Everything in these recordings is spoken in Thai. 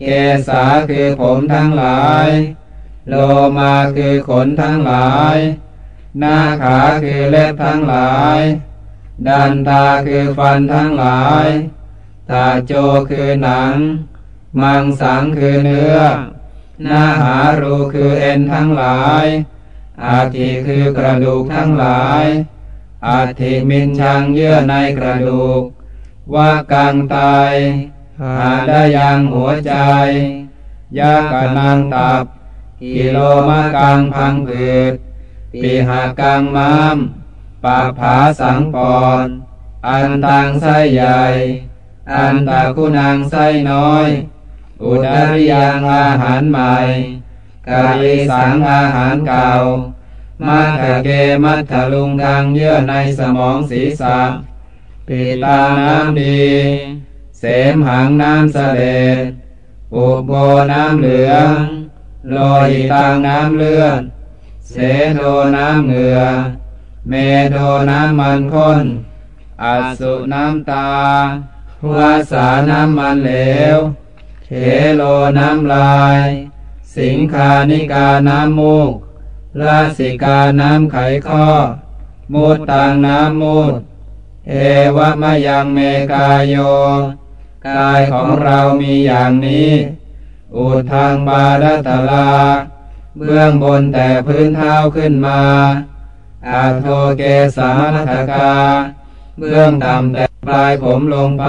เกษาคือผมทั้งหลาย โลมาคือขนทั้งหลาย หน้าขาคือเล็บทั้งหลาย ดันตาคือฟันทั้งหลายตาโจคือหนัง มังสังคือเนื้อ หน้าหารูคือเอ็นทั้งหลาย อาทิคือกระดูกทั้งหลาย อาทิมินชังเยื่อในกระดูก ว่ากังไต หาได้ยังหัวใจ ยากะนังตับ กิโลมะกังพังผืดปีหากังมามปาผาสังปอนอันตังไส้ใหญ่ อันตะคุณังไส้น้อย อุดริยังอาหารใหม่กาลิสังอาหารเก่ามัทะเกมัทะลุงทางเยื่อในสมองศีรษะปิตาน้ำดี เสมหังน้ำเสลดอุโบน้ำเหลืองโลหิตังน้ำเลือด เสโทน้ำเหงือเมโทน้ำมันข้น อัสุน้ำตา หัวสาน้ำมันเหลวเทโลน้ำลาย สิงคานิกาน้ำมูกลาสิกาน้ำไขข้อ มูดตังน้ำมูด เอวะมะยังเมกายโย กายของเรามีอย่างนี้ อุทางบาดตลา เบื้องบนแต่พื้นเท้าขึ้นมาอาโทเกสานัทกา เบื้องต่ำแต่ปลายผมลงไป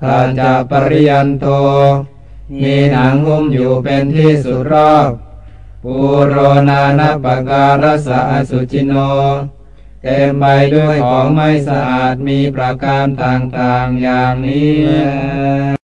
ถ้าจะปริยันโทมีหนังหุ้มอยู่เป็นที่สุดรอบ ปูโรนานปการสะอสุจิโน เต็มไปด้วยของไม่สะอาดมีประการต่างๆอย่างนี้